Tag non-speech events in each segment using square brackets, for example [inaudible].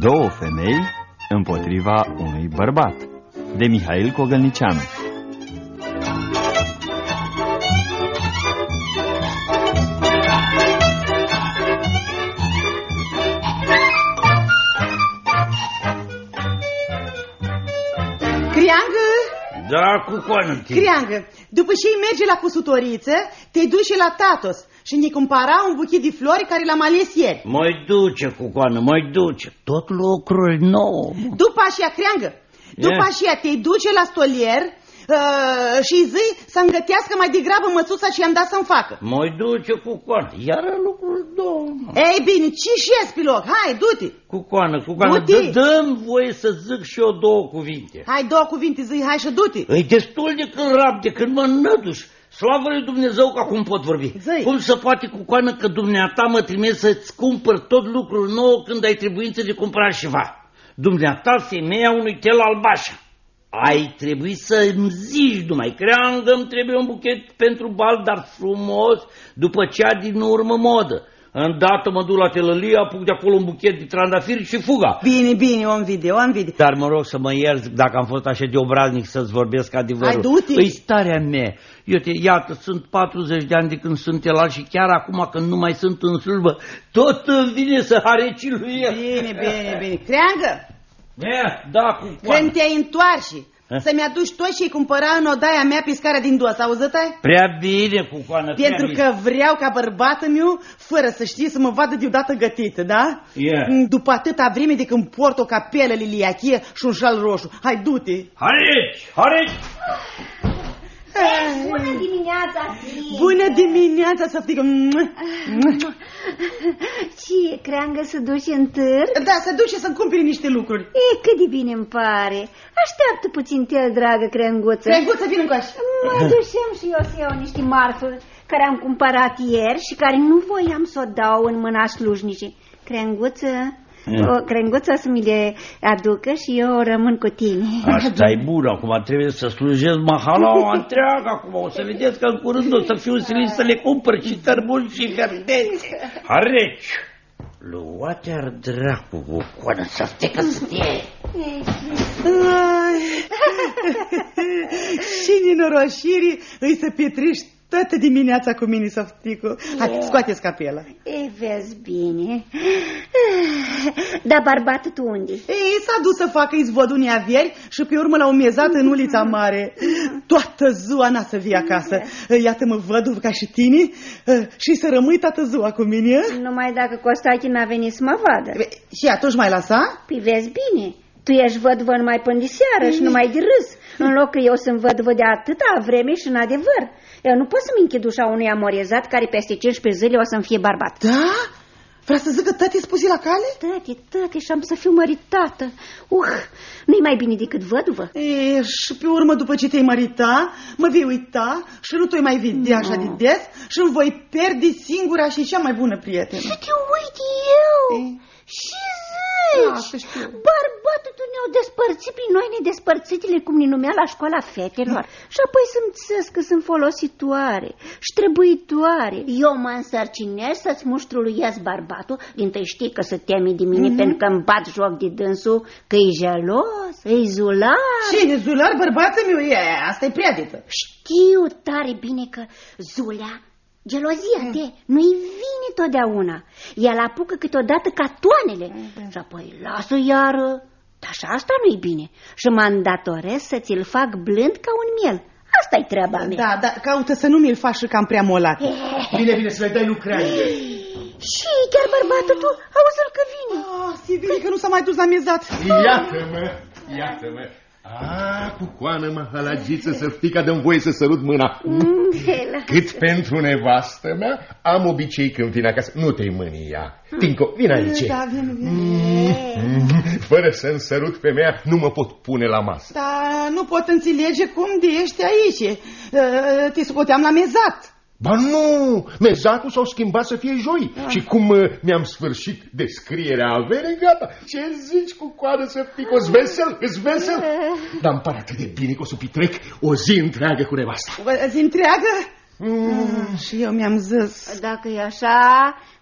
Două femei împotriva unui bărbat. De Mihail Cogălnicianu cu coană. criangă, după ce îi merge la cusutoriță, te duci la Tatos și ne cumpara un buchet de flori care l-am ales ieri. Mai duce cu coană, mai duce. Tot lucruri nou. După aceea, creangă, după Ia. aceea te duce la stolier uh, și îi zi să-mi gătească mai degrabă măsuța ce i-am dat să-mi facă. Mai duce cu coană. Iar lucruri două. mă. Ei bine, ce șezi pe loc? Hai, du-te! Cu coană, cu coană. Du-te. Dă- Dă-mi voie să zic și eu două cuvinte. Hai, două cuvinte zi, hai și du-te! E destul de când rab, de când mă năduș. Slavă lui Dumnezeu că acum pot vorbi. Zăi. Cum se poate cu coană că dumneata mă trimis să-ți cumpăr tot lucrul nou când ai trebuință de cumpărat ceva? Dumneata, femeia unui tel albașa. Ai trebuit să îmi zici numai, creangă îmi trebuie un buchet pentru bal, dar frumos, după cea din urmă modă. Îndată mă duc la telălie, apuc de acolo un buchet de trandafiri și fuga. Bine, bine, om vide, om vide. Dar mă rog să mă ierți dacă am fost așa de obraznic să-ți vorbesc adevărul. Hai, du-te! Îi starea mea. Eu te, iată, sunt 40 de ani de când sunt el și chiar acum când nu mai sunt în slujbă, tot îmi vine să hareci lui el. Bine, bine, bine. Creangă, Mea, da, cu coană. când te întoarci, Ha? să-mi aduci tot ce-i cumpăra în odaia mea pe scara din dos, auzit ai? Prea bine cu coană, prea Pentru bine. că vreau ca bărbatul meu, fără să știi, să mă vadă deodată gătită, da? Ia. După atâta vreme de când port o capelă liliachie și un șal roșu. Hai, du-te! Hareci, hareci! Bună dimineața, Fie! Bună dimineața, Săftică! Ce, creangă să duci în târg? Da, să duce să-mi cumpere niște lucruri. E, cât de bine îmi pare. Așteaptă puțin tel, dragă creanguță. Creanguță, vin încoace. Mă dușem și eu să iau niște marfă care am cumpărat ieri și care nu voiam să o dau în mâna slujnicii. Creanguță, o crenguță să mi le aducă și eu rămân cu tine. Asta e bun, acum trebuie să slujesc mahalaua întreagă acum. O să vedeți că în curând o să fiu silit să le cumpăr și tărbuni și verdețe. Hareci! Luate ar dracu cu coană să stecă să te Ai. [laughs] și nenorocirii îi să petrești toată dimineața cu mine, Săfticu. Hai, scoate-ți capela. E, vezi bine. Dar bărbatul tu unde Ei, s-a dus să facă izvodul neavieri și pe urmă l-au mezat în ulița mare. Toată ziua n-a să vie acasă. Iată-mă văduv ca și tine și să rămâi toată ziua cu mine. Numai dacă Costache n-a venit să mă vadă. Și atunci mai lăsa? Păi vezi bine, tu ești vădvă numai până de seară și numai de râs, în loc că eu sunt vădvă de atâta vreme și în adevăr. Eu nu pot să-mi închid ușa unui amorezat care peste 15 zile o să-mi fie bărbat. Da? Vrea să zică tăti spusi la cale? Tăti, tăti, și am să fiu măritată. Uh, nu-i mai bine decât văduvă? E, și pe urmă, după ce te-ai mărita, mă vei uita și nu te mai vedea așa de des și îmi voi pierde singura și cea mai bună prietenă. Să te uit eu! E. Și Da, să zici, știu. bărbatul tu ne-au despărțit prin noi nedespărțitele, cum ne numea la școala fetelor. Și apoi să-mi țăs că sunt folositoare și trebuitoare. Eu mă însărcinez să-ți muștruluiesc bărbatul, dintâi știi că se teme de mine Mhm. pentru că îmi bat joc de dânsul, că e gelos, e zular. Cine, Zular, bărbatul meu? E, asta e prea dită. Știu tare bine că Zulea, gelozia te, nu-i vine totdeauna. El apucă câteodată ca toanele și apoi lasă iară. Dar și asta nu-i bine. Și mă îndatorez să ți-l fac blând ca un miel. Asta-i treaba mea. Da, da, caută să nu mi-l faci și cam prea molat. Bine, bine, să le dai lucrare. Și chiar bărbatul tu, auzi-l că vine. Ah, Sivili, că nu s-a mai dus la mezat. Iată-mă, iată-mă. A, cu coană mă halagiță să fica dă voie să sărut mâna. Mm, Hela. Cât pentru nevastă mea, am obicei când vin acasă. Nu te-i mânia. Tinco, vin aici. Da, vine, vine. Fără să-mi sărut femeia, nu mă pot pune la masă. Dar nu pot înțelege cum de ești aici. Uh, Te scoteam la mezat. Ba nu, mezatul s-au schimbat să fie joi Ah. și cum uh, mi-am sfârșit descrierea averii, gata. Ce zici cu coadă să fii, o vesel, îți vesel? Eh. Dar îmi pare atât de bine că o să petrec o zi întreagă cu nevasta. Vă zi întreagă? Mm. Și eu mi-am zis. Dacă e așa,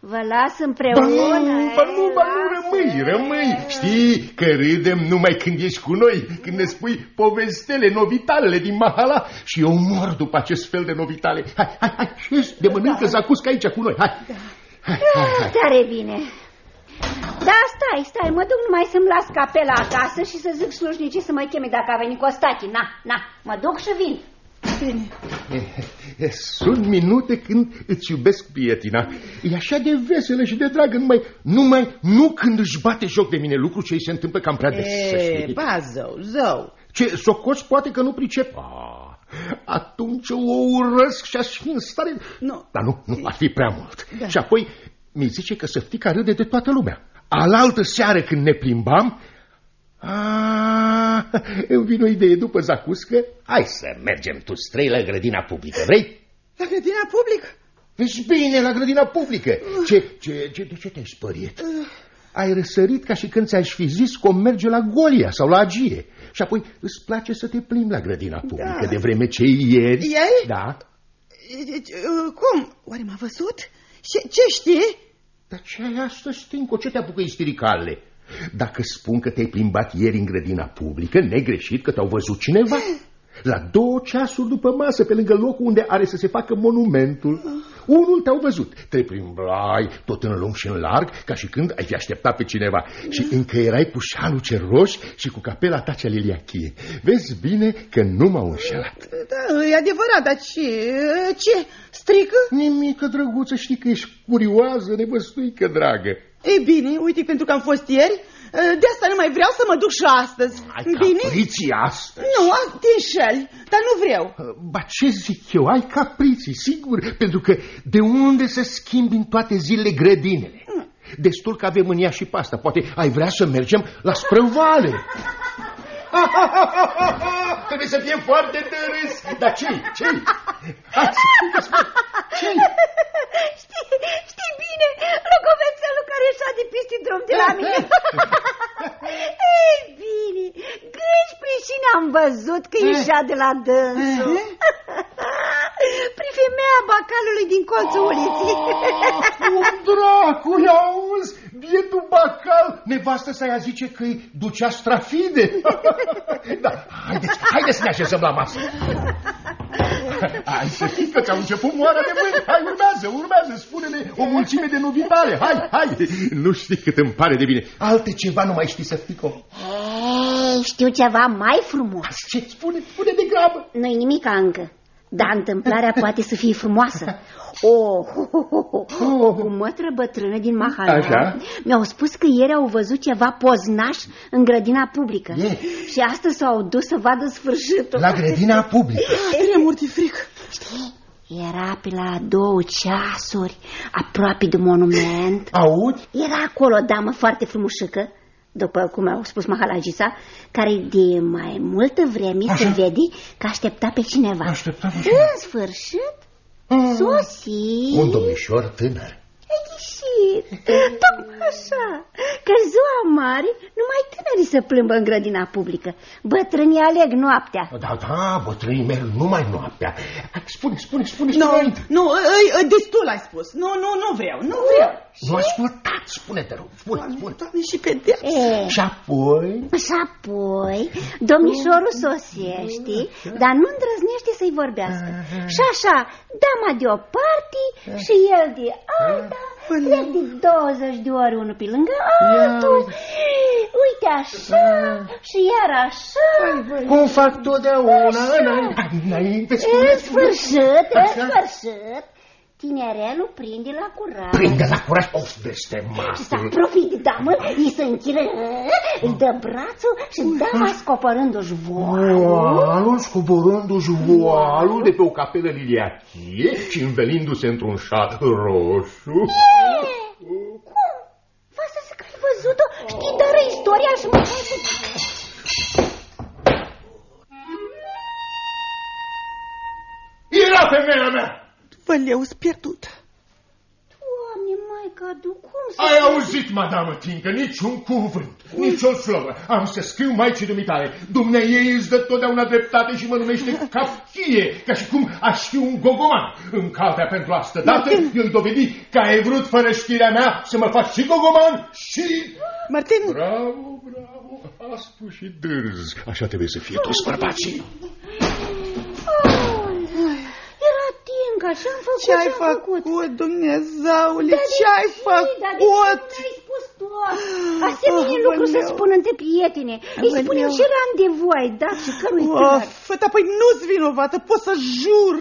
vă las Ba împreună. nu, ba nu, ba nu, lasă. rămâi, rămâi. Știi că râdem numai când ești cu noi, când ne spui povestele, novitalele din Mahala și eu mor după acest fel de novitale. Hai, hai, hai, șezi, de mănâncă zacuscă aici cu noi, hai. Hai, hai, hai. Tare bine. Da, stai, stai, mă duc numai să-mi las capela acasă și să zic slujnicii să mă cheme dacă a venit Costache. Na, na, mă duc și vin. Bine. E, Sunt minute când îți iubesc prietina. E așa de veselă și de dragă, numai, numai nu când își bate joc de mine lucru ce îi se întâmplă cam prea des. să E, știi. ba, zău, zău. Ce, socoți poate că nu pricep? Ah, atunci o urăsc și aș fi în stare... Nu. Dar nu, nu, ar fi prea mult. Da. Și apoi mi zice că săftica râde de toată lumea. Alaltă seară când ne plimbam, a, îmi vine o idee după zacuscă. Hai să mergem tu străi la grădina publică, vrei? La grădina publică? Vezi bine, la grădina publică. Ce, ce, ce, de ce te-ai spărit? Ai răsărit ca și când ți-aș fi zis că o merge la Golia sau la Agie. Și apoi îți place să te plimbi la grădina publică, Da. de vreme ce ieri... Ieri? Da. E, e, e, Cum? Oare m-a văzut? Ce, ce știi? Dar ce ai astăzi, Stinco? Ce te apucă istiricale? Dacă spun că te-ai plimbat ieri în grădina publică, negreșit că te-au văzut cineva. La două ceasuri după masă, pe lângă locul unde are să se facă monumentul. Unul te-au văzut. Te plimbai tot în lung și în larg, ca și când ai fi așteptat pe cineva. Și încă erai cu șalul cel roș și cu capela ta cea liliachie. Vezi bine că nu m-au înșelat. Da, e adevărat, dar ce? Ce? Strică? Nimică, drăguță, știi că ești curioasă, nevăstuică, dragă. Ei bine, uite, pentru că am fost ieri, de asta nu mai vreau să mă duc și astăzi. Ai bine? capriții astăzi. Nu, a- te înșeli, dar nu vreau. Ba ce zic eu, ai capriții, sigur, pentru că de unde să schimbi în toate zilele grădinele? Destul că avem în ea și pasta, poate ai vrea să mergem la sprăvale. [laughs] Trebuie să fie foarte de râs. Dar ce-i? Ce-i? Hai, spune, spune. Ce-i? Știi, știi bine, locovețelul care ieșea de peste drum de la mine. Ei, bine, gâși pricine am văzut că ieșea de la dânsul. [laughs] Pri femeia bacalului din colțul uliții. Un dracu, auzi? Bietul bacal, nevastă să-i zice că îi ducea strafide. [laughs] da, haideți, haideți să ne așezăm la masă. [laughs] Hai să știți că ți-au început moara de mâini. Hai, urmează, urmează, spune-ne o mulțime de novitale. Hai, hai. Nu știi cât îmi pare de bine. Alte ceva nu mai știi să fii cu... Ei, știu ceva mai frumos. Ce spune, spune de grabă. Nu-i nimic încă. Dar întâmplarea poate să fie frumoasă. Oh, ho, ho, ho, ho. O mătră bătrână din Mahala Așa. mi-au spus că ieri au văzut ceva poznaș în grădina publică. Ieri? Și astăzi s-au dus să vadă sfârșitul. La grădina publică. Tremur de frică. Era pe la două ceasuri, aproape de monument. Auzi? Era acolo o damă foarte frumușică, după cum au spus Mahalagița, care de mai multă vreme Așa. se vede că aștepta pe cineva. Aștepta pe În sfârșit, Ah. sosi. Un domnișor tânăr. Ai ieșit. Tocmai așa. Că ziua mare, numai tinerii se plimbă în grădina publică. Bătrânii aleg noaptea. Da, da, bătrânii merg numai noaptea. Spune, spune, spune, Nu, spune. nu, îi, îi, destul ai spus. Nu, nu, nu vreau, nu vreau. Nu ascultat, spune-te rog, spune, spune. Doamne, și pedeapsă. E, Și apoi... și apoi, domnișorul sosește, dar nu îndrăznește să-i vorbească. Și așa, dama de o parte și el de alta, plec de 20 de ori unul pe lângă altul. Uite așa și iar așa. Cum fac totdeauna, înainte, înainte, În spune, spune. sfârșit, în Așa. sfârșit, tinerelul prinde la curat. Prinde la curaj, of, vește Și să masă. apropie de damă, îi se închiră, îi dă brațul și dama scopărându-și voalul. Voalul, scoborându-și voalul de pe o capelă liliachie și învelindu-se într-un șal roșu. Cum? Va să zic că ai văzut-o? Știi, dar istoria și mă... Era femeia mea! Văleu, pierdută. Doamne, maica, du, cum să... Ai auzit, madamă Tincă, niciun cuvânt, nicio slovă. Am să scriu maicii dumitale. Dumnea ei îți dă totdeauna dreptate și mă numește ca fie, ca și cum aș fi un gogoman. În caltea pentru asta dată, eu dovedi că ai vrut fără știrea mea să mă faci și gogoman și... Martin, Bravo, bravo, aspru și dârz. Așa trebuie să fie toți bărbații. Era Tinca, ce-am făcut, ce ai ce-am făcut? făcut, Dumnezeule, Dar de ce ai Dar de ce făcut? nu mi-ai spus tot? Asemenea Oh, lucru să Aoleu. spun între prietene. Îi Aoleu. spunem ce randevu ai dat și cărui tânăr. Of, fata, păi nu-ți vinovată, pot să jur.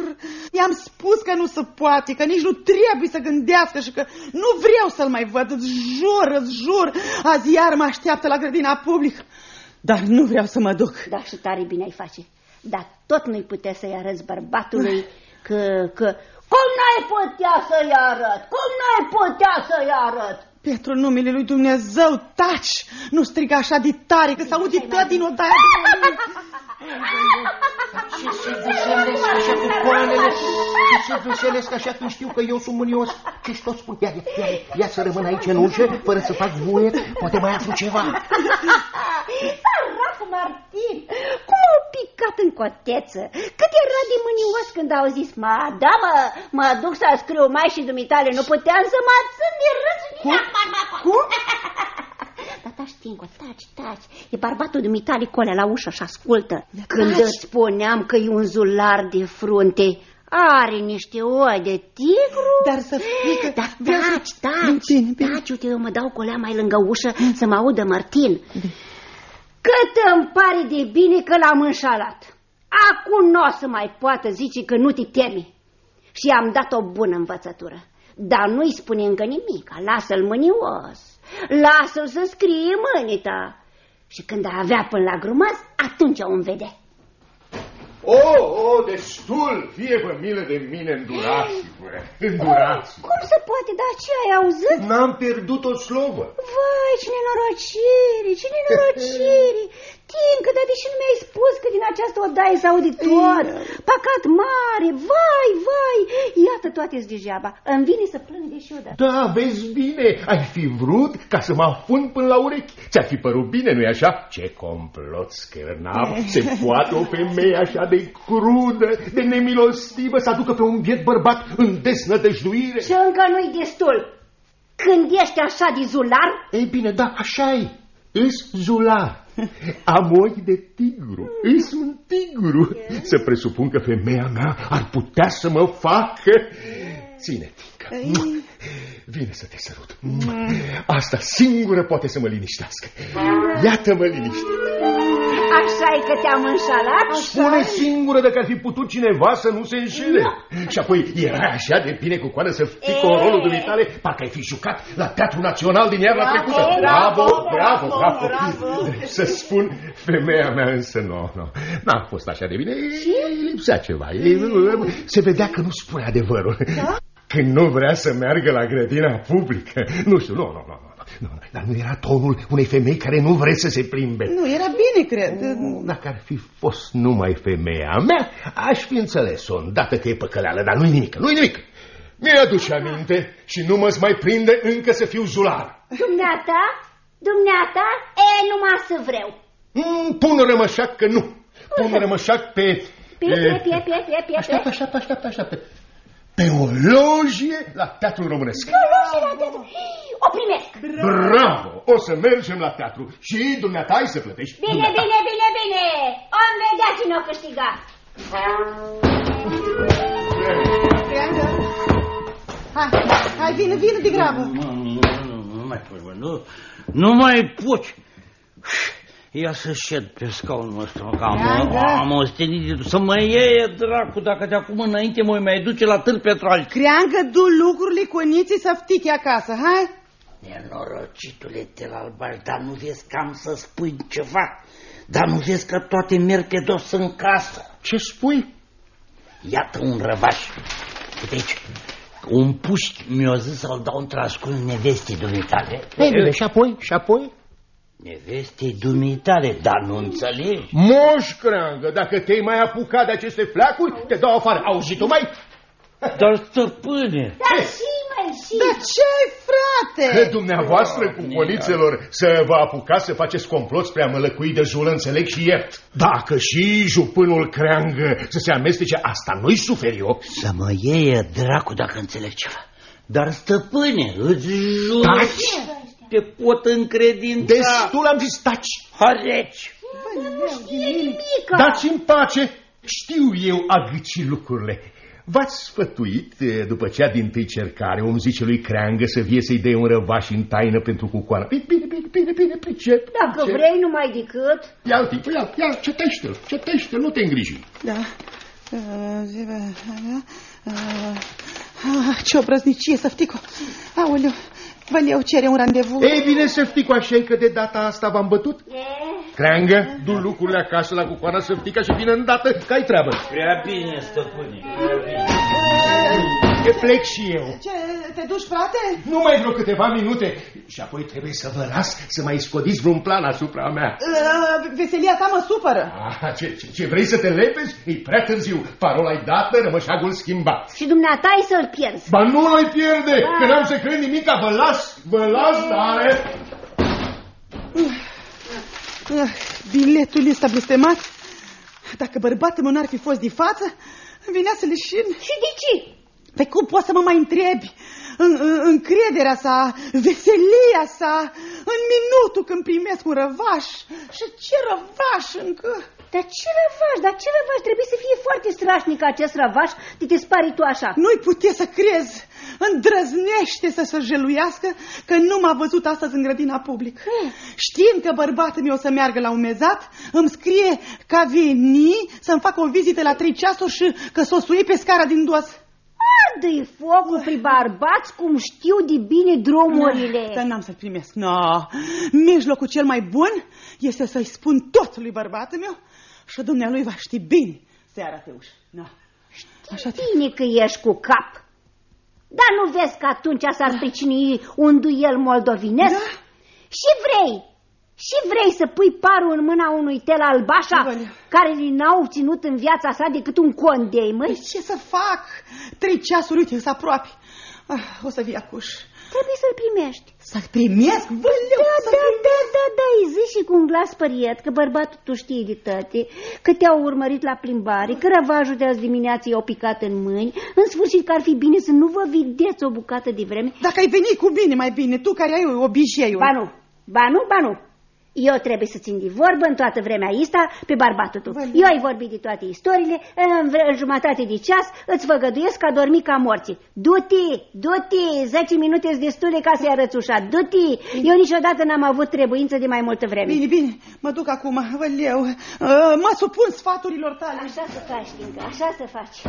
I-am spus că nu se poate, că nici nu trebuie să gândească și că nu vreau să-l mai văd. Îți jur, îți jur, azi iar mă așteaptă la grădina publică. Dar nu vreau să mă duc. Da, și tare bine ai face. Dar tot nu-i putea să-i arăți bărbatului [laughs] că, că... Cum n-ai putea să-i arăt? Cum n-ai putea să-i arăt? Pentru numele lui Dumnezeu, taci! Nu striga așa de tare, că s-aude tot din odaia de Ce se dușelesc așa cu coanele? Ce se dușelesc așa când știu că eu sunt mânios? Ce-și tot spun? Ia, ia, ia, ia să rămân aici în ușă, fără să fac voie, poate mai aflu ceva. Săracul Martin, cum au picat în coteță? Cât era de mânios când au zis, ma, da, mă, mă duc să scriu mai și dumitale, nu puteam să mă țin de râs. Cum? Cum? [laughs] Da, taci, Tinco, taci, taci. E bărbatul dumitale colea la ușă și ascultă. Când taci. îți spuneam că e un zular de frunte, are niște oi de tigru. Dar să fie că... Da, vreau să- taci, taci, Bine, bine. taci, uite, eu mă dau colea mai lângă ușă să mă audă Martin. Cât îmi pare de bine că l-am înșalat. Acum nu o să mai poată zice că nu te temi. Și am dat o bună învățătură. Dar nu-i spune încă nimic, lasă-l mânios, lasă-l să scrie mânita. Și când a avea până la grumaz, atunci o îmi vede. O, o, destul! Fie-vă milă de mine, îndurați-vă, îndurați Cum se poate, da ce ai auzit? N-am pierdut o slovă. Vai, ce nenorocire, ce nenorocire! Tincă, dar de ce nu mi-ai spus că din această odaie s aude tot? Păcat mare, vai, vai! Iată toate degeaba. Îmi vine să plâng de și Da, vezi bine, ai fi vrut ca să mă afund până la urechi. Ți-ar fi părut bine, nu-i așa? Ce complot scârnav, se poate o femeie așa de crudă, de nemilostivă să aducă pe un biet bărbat în desnădăjduire? Și încă nu-i destul. Când ești așa de zular, Ei bine, da, așa e. Îs zular. Am ochi de tigru. Îs un tigru. Să presupun că femeia mea ar putea să mă facă... Ține, Tinca. Vine să te sărut. Asta singură poate să mă liniștească. Iată-mă liniște. Așa e că te-am înșalat? Spune singură dacă ar fi putut cineva să nu se înșele. Și apoi era așa de bine cu coadă să fii cu rolul dumitale, parcă ai fi jucat la Teatrul Național din iarna Bravo, trecută. bravo, bravo, bravo, bravo. bravo. Să spun, femeia mea însă nu, nu. N-a fost așa de bine, îi lipsea ceva. Ei, Se vedea că nu spune adevărul. Când nu vrea să meargă la grădina publică. Nu știu, nu, nu, nu. Nu. Nu, dar nu era tonul unei femei care nu vrea să se plimbe. Nu, era bine, cred. Dacă ar fi fost numai femeia mea, aș fi înțeles-o, îndată că e păcăleală, dar nu-i nimic, nu-i nimic. Mi-aduce aminte și nu mă mai prinde încă să fiu zular. Dumneata? Dumneata? E, numai să vreau. Mm, pun rămășac că nu. Pun rămășac pe... Pie, pie, pie, pie, pie, pie, Așteaptă, pie. așteaptă, așteaptă, așteaptă. Pe o lojie la Teatrul Românesc. O primesc. Bravo! O să mergem la teatru și dumneata ai să plătești. Bine, dumneata. bine, bine, bine. Am vedea cine o câștiga. Creangă. Hai, hai, vine, vine de grabă. Nu, nu, nu, nu mai pot, bă, nu, nu mai poți. Ia să șed pe scaunul ăsta, mă, că am, Ia, da. am ostenit de să mă iei, dracu, dacă de acum înainte mă mai duce la târg pentru alții. Creangă, du lucrurile cu niții să ftichi acasă, hai? Nenorocitule te la albaș, dar nu vezi că am să spui ceva? Dar nu vezi că toate merg pe dos în casă? Ce spui? Iată un răvaș. Uite aici. Un puști mi-a zis să-l dau într-ascult nevestei dumitale. Ei, bine, și apoi, și apoi? Nevestei dumitale, dar nu înțelegi? Moș creangă, dacă te-ai mai apucat de aceste fleacuri, te dau afară. Auzi tu mai? Dar stăpâne, Dar și, mai și. Dar ce ai, frate? Că dumneavoastră cu polițelor să vă apucați să faceți complot spre a mălăcui de jură, înțeleg și iert. Dacă și jupânul creangă să se amestece, asta nu-i suferi eu. să mă ieie dracu dacă înțeleg ceva. Dar stăpâne, îți jur, Taci! Te pot încredința. Destul am zis, taci! Hareci. Nu știe nimica. Dați-mi pace! Știu eu a gâci lucrurile. V-ați sfătuit, e, după cea din tâi cercare, om zice lui Creangă să vie să-i dea un răvaș în taină pentru cucoană. Bine, bine, bine, bine, bine, pricep. Dacă pricep. vrei numai decât... Ia-l tipul, ia, ia, cetește-l, cetește-l, nu te îngriji. Da. Uh, zi- uh, uh, ah, ce obrăznicie, Săfticu. Aoleu, Văleu cere un randevu. Ei bine să știi cu așa că de data asta v-am bătut? E, Creangă, du lucrurile acasă la cucoana să că și vine îndată, că ai treabă. Prea bine, stăpâne, prea bine. E plec și eu. Ce, te duci, frate? Numai vreo câteva minute și apoi trebuie să vă las să mai scodiți vreun plan asupra mea. Uh, veselia ta mă supără. Ah, ce, ce, ce vrei să te lepezi? E prea târziu. Parola-i dată, rămășagul schimbat. și dumneata ai să-l pierzi. Ba nu l pierde, că n-am să cred nimica, vă las, vă las, tare. Uh, biletul ăsta blestemat. Dacă bărbatul meu n-ar fi fost de față, venea să leșin. Și de ce? Pe cum poți să mă mai întrebi? În, în, încrederea sa, veselia sa, în minutul când primesc un răvaș. Și ce răvaș încă? Dar ce răvaș, dar ce răvaș? Trebuie să fie foarte strașnic acest răvaș de te spari tu așa. Nu-i putea să crezi. Îndrăznește să se jeluiască că nu m-a văzut astăzi în grădina public. Știind că bărbatul meu o să meargă la un mezat, îmi scrie că a veni să-mi facă o vizită la trei ceasuri și că s-o sui pe scara din dos. Ardă-i focul pri barbați cum știu de bine drumurile. Dar n-am să-l primesc. No. Mijlocul cel mai bun este să-i spun tot lui bărbatul meu și dumnealui va ști bine să-i arate ușă. No. Așa te... Bine că ești cu cap. Dar nu vezi că atunci s-ar pricini un duel moldovinesc? Da. Și vrei, și vrei să pui parul în mâna unui tel albașa Văleu. care n-au ținut în viața sa decât un condei, măi? Păi ce să fac? Trei ceasuri, uite, să aproape. Ah, o să vii acuș. Trebuie să-l primești. Să-l primesc? Văleu, Da, să-l da, da, da, da, îi zici și cu un glas păriet că bărbatul tu știi de tăte, că te-au urmărit la plimbare, că răvajul de azi dimineață i-au picat în mâini, în sfârșit că ar fi bine să nu vă vedeți o bucată de vreme. Dacă ai venit cu bine, mai bine, tu care ai obiceiul. Ba nu, ba nu, ba nu. Eu trebuie să țin de vorbă în toată vremea asta pe bărbatul tău. Văd. Eu ai vorbit de toate istoriile, în, vre- în jumătate de ceas îți făgăduiesc că a dormit ca morții. Du-te, du-te, 10 minute sunt destule ca să-i arăți ușa, du-te. Eu niciodată n-am avut trebuință de mai multă vreme. Bine, bine, mă duc acum, văleu. Uh, mă supun sfaturilor tale. Așa să faci, Tincă, așa să faci.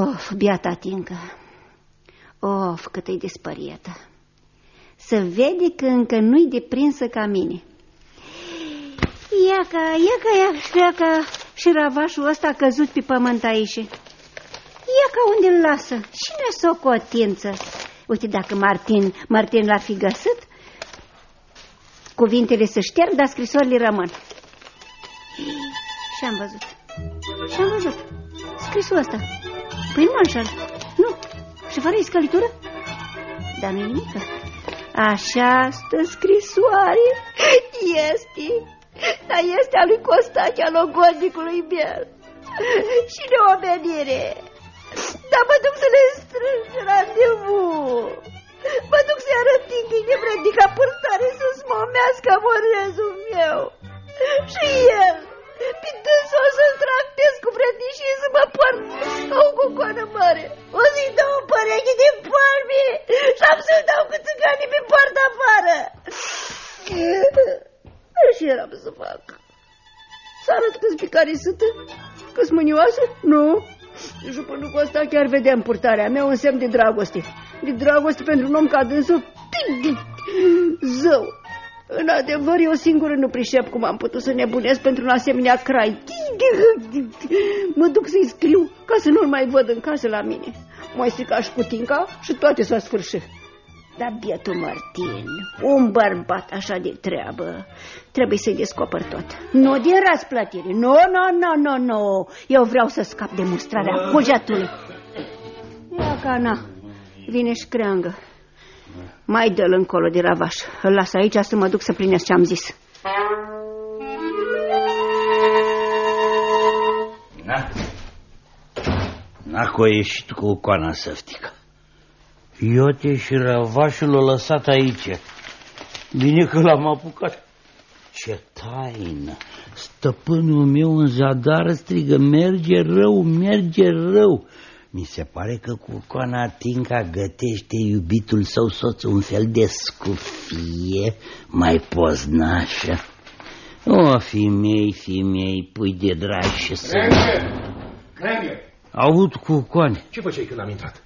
Of, biata Tincă. Of, cât e despărietă. Să vede că încă nu-i deprinsă ca mine. Ia ca, ia ca, ia, ia ca și ravașul ăsta a căzut pe pământ aici. Ia ca unde îl lasă. Cine s o cotință? Uite, dacă Martin, Martin l-ar fi găsit, cuvintele se șterg, dar scrisorile rămân. Și am văzut. Și am văzut. Scrisul ăsta. Păi nu mă înșel. Nu. Și fără iscălitură? Dar nu-i nimic. Așa stă scrisoare. Este. Dar este a lui Costache, al logodnicului meu. Și de omenire. Dar mă duc să le strâng randevu. Mă duc să-i arăt că e nevrednică purtare să-ți momească amorezul meu. Și el, pe dânsul o să-l tractez cu vrednicie să mă port ca o cucoană mare. O să-i dau o pereche de palme și am să-l dau cu țiganii pe poartă afară. Și eram să fac. Să arăt câți pe care sunt, câți mânioase? Nu. Jupânul cu asta chiar vedem purtarea mea un semn de dragoste. De dragoste pentru un om ca dânsul? Zău! În adevăr, eu singură nu pricep cum am putut să nebunesc pentru un asemenea crai. Mă duc să-i scriu ca să nu-l mai văd în casă la mine. Mai stricaș și cutinca și toate s-a sfârșit. Dar bietul Martin, un bărbat așa de treabă, trebuie să-i descoper tot. Nu din răsplătire, nu, nu, nu, nu, nu. Eu vreau să scap de mustrarea cugetului. cana. Vine și creangă. Mai dă-l încolo de ravaș. Îl las aici să mă duc să plinesc ce am zis. Na. N-a ieșit cu coana săftică. Iote și răvașul l-a lăsat aici. Bine că l-am apucat. Ce taină! Stăpânul meu în zadar strigă, merge rău, merge rău. Mi se pare că cu coana Tinca gătește iubitul său soț un fel de scufie mai poznașă. O, fimei, fimei, pui de drag și să... Crenghe! Aud cu coane. Ce făceai când am intrat?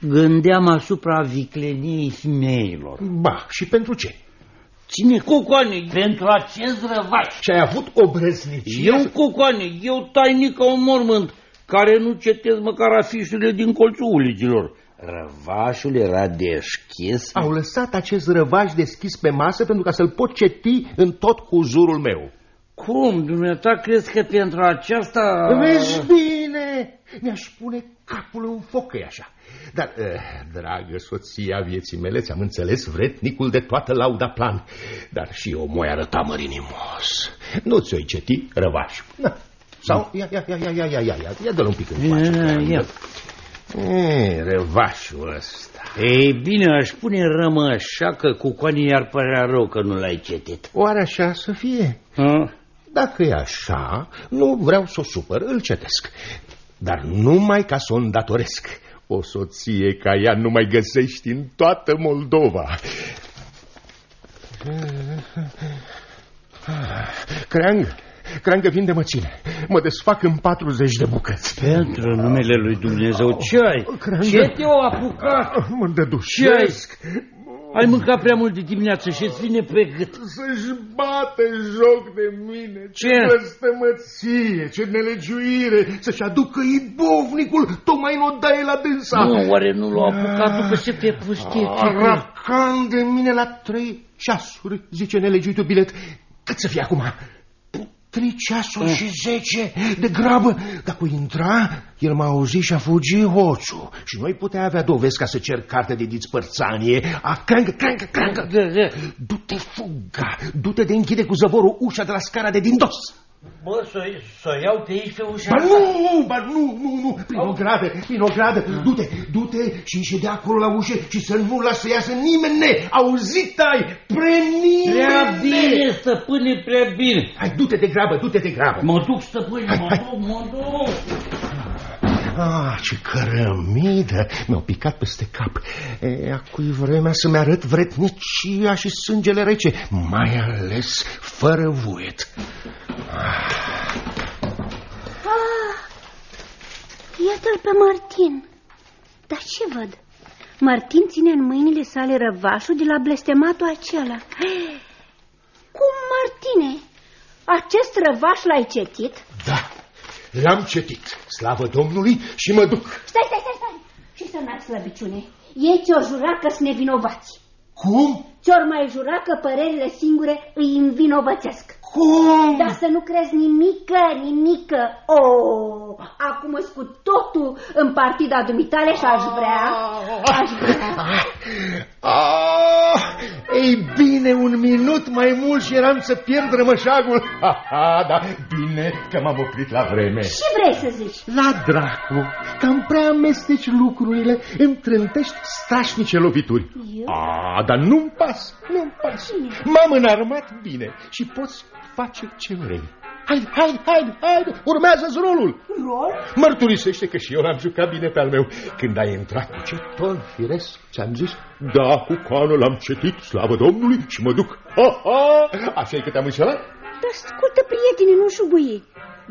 Gândeam asupra vicleniei femeilor. Ba, și pentru ce? Ține cucoane pentru acest răvaș. Și ai avut obrăznicie? Eu cucoane, eu tainic ca un mormânt, care nu cetez măcar afișurile din colțul ulicilor. Răvașul era deschis. Au lăsat acest răvaș deschis pe masă pentru ca să-l pot ceti în tot cu jurul meu. Cum, dumneata, crezi că pentru aceasta... Vezi bine, mi-aș pune capul în foc, că așa. Dar, eh, dragă soția vieții mele, ți-am înțeles vretnicul de toată lauda plan. Dar și eu m-o arăta mărinimos. Nu ți-o-i ceti răvaș. Na. Sau, ia, ia, ia, ia, ia, ia, ia, ia, ia dă-l un pic în Ia, față. ia. E, răvașul ăsta. Ei bine, aș pune rămășa că cucoanii i-ar părea rău că nu l-ai cetit. Oare așa să fie? Ha? Dacă e așa, nu vreau să o supăr, îl cetesc. Dar numai ca să o îndatoresc. O soție ca ea nu mai găsești în toată Moldova. Creang, Creangă, vinde mățile. Mă desfac în 40 de bucăți. Pentru numele lui Dumnezeu, ce ai? Creangă. Ce te-o apucat? Mă dădușesc. Ai mâncat prea mult de dimineață și îți vine pe gât. Să-și bate joc de mine. Ce? blăstămăție, ce nelegiuire. Să-și aducă ibovnicul tocmai în odaie la dânsa. Nu, oare nu l-a apucat după ce pe pustie? Ce crezi? Aracan de mine la trei ceasuri, zice nelegiuitul bilet. Cât să fie acum? Trei ceasuri și zece, de grabă. Dacă o intra, el m-a auzit și a fugit hoțul. Și noi putea avea dovezi ca să cer carte de dispărțanie. A, crangă, crangă, crangă. Da, da. Du-te fuga, du-te de închide cu zăvorul ușa de la scara de din dos. Bă, să, să iau pe aici pe ușa Ba asta. nu, ba nu, nu, nu, prin o gradă, prin o gradă, du-te, du-te și înșede acolo la ușă și să nu lasă să iasă nimeni, ne, auzit ai, pre nimeni. Prea bine, stăpâne, prea bine. Hai, du-te de grabă, du-te de grabă. Mă duc, stăpâne, Hai, mă hai. duc, mă duc. Ah, ce cărămidă! Mi-au picat peste cap. E, acui vremea să-mi arăt vretnicia și sângele rece, mai ales fără vuiet. Iată-l pe Martin. Dar ce văd? Martin ține în mâinile sale răvașul de la blestematul acela. [gasps] Cum, Martine? Acest răvaș l-ai cetit? Da, l-am cetit, slavă Domnului, și mă duc. Stai, stai, stai, stai. Și să n-ai slăbiciune. Ei ți-o jura că sunt nevinovați. Cum? Ți-or mai jura că părerile singure îi învinovățesc. Cum? Dar să nu crezi nimică, nimică. O, acum îți cu totul în partida dumitale și aș vrea, aș vrea. Ah, ei bine, un minut mai mult și eram să pierd rămășagul. Ha, ha, da, bine că m-am oprit la vreme. Ce vrei să zici? La dracu, cam prea amesteci lucrurile, îmi trântești strașnice lovituri. Eu? A, dar nu-mi pas, nu-mi pas. M-am înarmat bine și poți face ce vrei. Hai, hai, hai, hai, urmează-ți rolul. Rol? Mărturisește că și eu l-am jucat bine pe al meu. Când ai intrat cu ce ton firesc, ți-am zis, da, cu coanul l-am cetit, slavă Domnului, și mă duc. Ha, ha, așa e că te-am înșelat? Dar ascultă, prietene, nu șubui.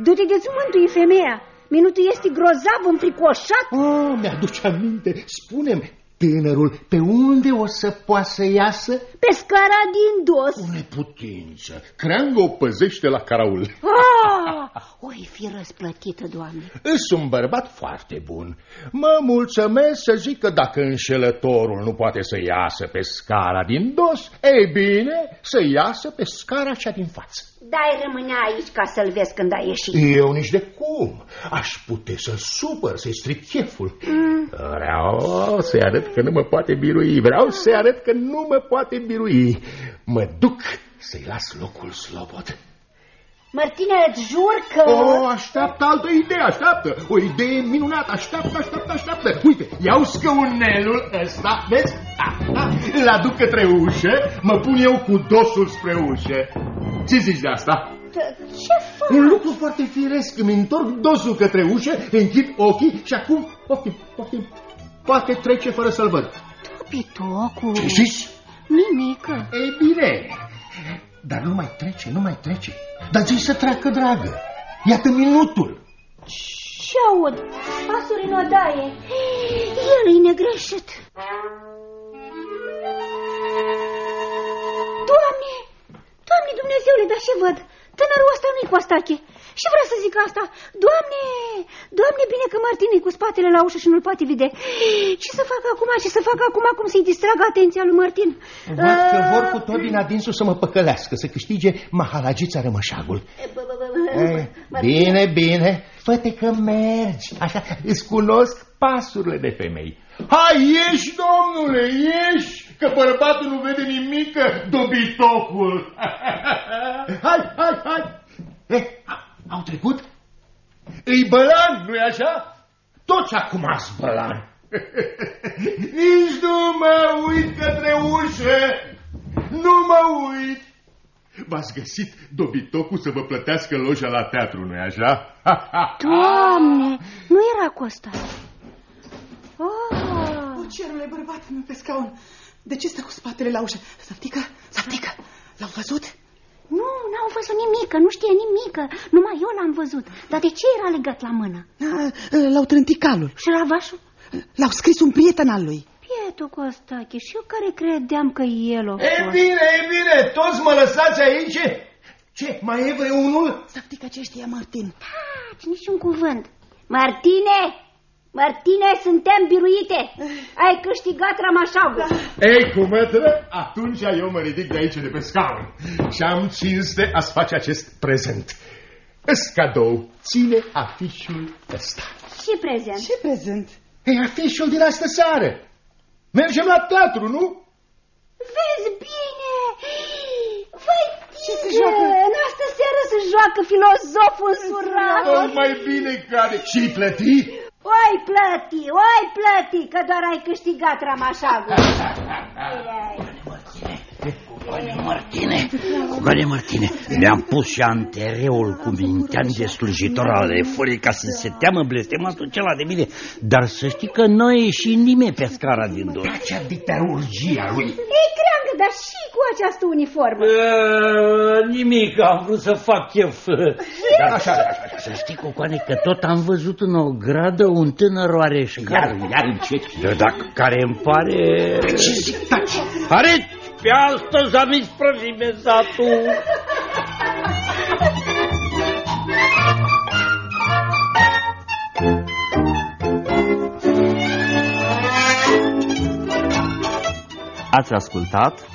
Du-te de-ți mântui femeia. Minutul este grozav, înfricoșat. Oh, mi-aduce aminte. Spune-mi, tânărul, pe unde o să poată să iasă? Pe scara din dos. Cu neputință. Creangă o păzește la caraul. Ah, [laughs] o Voi fi răsplătită, Doamne. Îs un bărbat foarte bun. Mă mulțumesc să zic că dacă înșelătorul nu poate să iasă pe scara din dos, ei bine, să iasă pe scara cea din față. Dai rămâne aici ca să-l vezi când a ieșit. Eu nici de cum. Aș putea să-l supăr, să-i stric cheful. Mm. Vreau să-i arăt că nu mă poate birui. Vreau să-i arăt că nu mă poate birui. Mă duc să-i las locul slobod. Martine, îți jur că... O, așteaptă altă idee, așteaptă. O idee minunată, așteaptă, așteaptă, așteaptă. Uite, iau scăunelul ăsta, vezi? Da, da. Îl aduc către ușă, mă pun eu cu dosul spre ușă. Ce zici de asta? Ce faci? Un lucru foarte firesc. Îmi întorc dosul către ușă, închid ochii și acum, ochii, ochii, poate trece fără să-l văd. Topitocu. Ce zici? Nimică. Ei bine, dar nu mai trece, nu mai trece. Dar zi să treacă, dragă. Iată minutul. Ce aud? Pasuri în odaie. El e negreșit. Doamne! Doamne Dumnezeule, dar ce văd? Tânărul ăsta nu-i Costache. Și vreau să zic asta. Doamne! Doamne, bine că Martin e cu spatele la ușă și nu-l poate vede. Ce să fac acum? Ce să fac acum? Cum să-i distragă atenția lui Martin? Văd că vor cu tot din adinsul să mă păcălească, să câștige mahalagița rămășagul. Eh, Bine, bine, fă că mergi. Așa, îți cunosc pasurile de femei. Hai, ieși, domnule, ieși, că bărbatul nu vede nimică, dobitocul. [laughs] hai, hai, hai. Eh, au trecut? Îi bălan, nu-i așa? Toți acum ați bălan. [laughs] Nici nu mă uit către ușă. Nu mă uit. V-ați găsit dobitocul să vă plătească loja la teatru, nu-i așa? [laughs] Doamne, nu era Costa. Oh. O, cerule, bărbat meu pe scaun. De ce stă cu spatele la ușă? Săptică, săptică, l-au văzut? Nu, n-au văzut nimică, nu știe nimică. Numai eu l-am văzut. Dar de ce era legat la mână? L-au trântit calul. Și lavașul? L-au scris un prieten al lui. Pietul Costache, și eu care credeam că el o E bine, e bine, toți mă lăsați aici? Ce, mai e vreunul? Săptică, ce știa Martin? Taci, niciun cuvânt. Martine, Martine, suntem biruite. Ai câștigat ramașagul. Ei, cu mătră, atunci eu mă ridic de aici de pe scaun și am cinste a-ți face acest prezent. Îți cadou, ține afișul ăsta. Și prezent? Ce prezent? E afișul din astă seară. Mergem la teatru, nu? Vezi bine! Vai, Ce se joacă? În astă seară se joacă filozoful surat. Tot mai bine care. Și plăti? Oi plăti, oi plăti, că doar ai câștigat ramașagul. Goane Martine, Goane Martine, mi-am pus și antereul cu mintean de slujitor al reforei ca să se teamă blestematul cela de mine, dar să știi că nu e și nimeni pe scara din dos. Acea diterurgia lui. Ei, creangă, dar și cu această uniformă. Uh, nimic, am vrut să fac chef. [laughs] Dar așa, așa, așa. Să știi, Cocoane, că tot am văzut în o gradă un tânăr oareșcar. Iar, iar încet. De dacă care îmi pare... Ce zic, taci? Are pe astăzi am isprăvit satul. Ați ascultat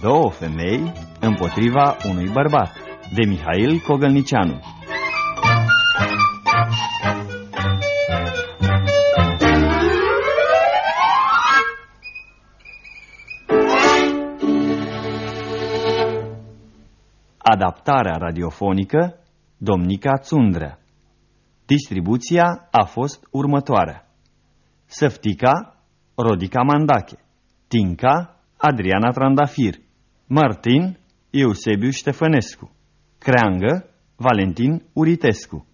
Două femei împotriva unui bărbat de Mihail Cogălnicianu. Adaptarea radiofonică Domnica Țundrea Distribuția a fost următoarea. Săftica Rodica Mandache. Tinca Adriana Trandafir Martin Eusebiu Ștefănescu Creangă Valentin Uritescu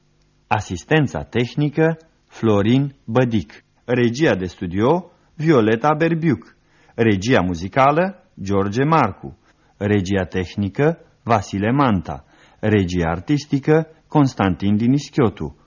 Asistența tehnică Florin Bădic Regia de studio Violeta Berbiuc Regia muzicală George Marcu Regia tehnică Vasile Manta Regia artistică Constantin Dinischiotu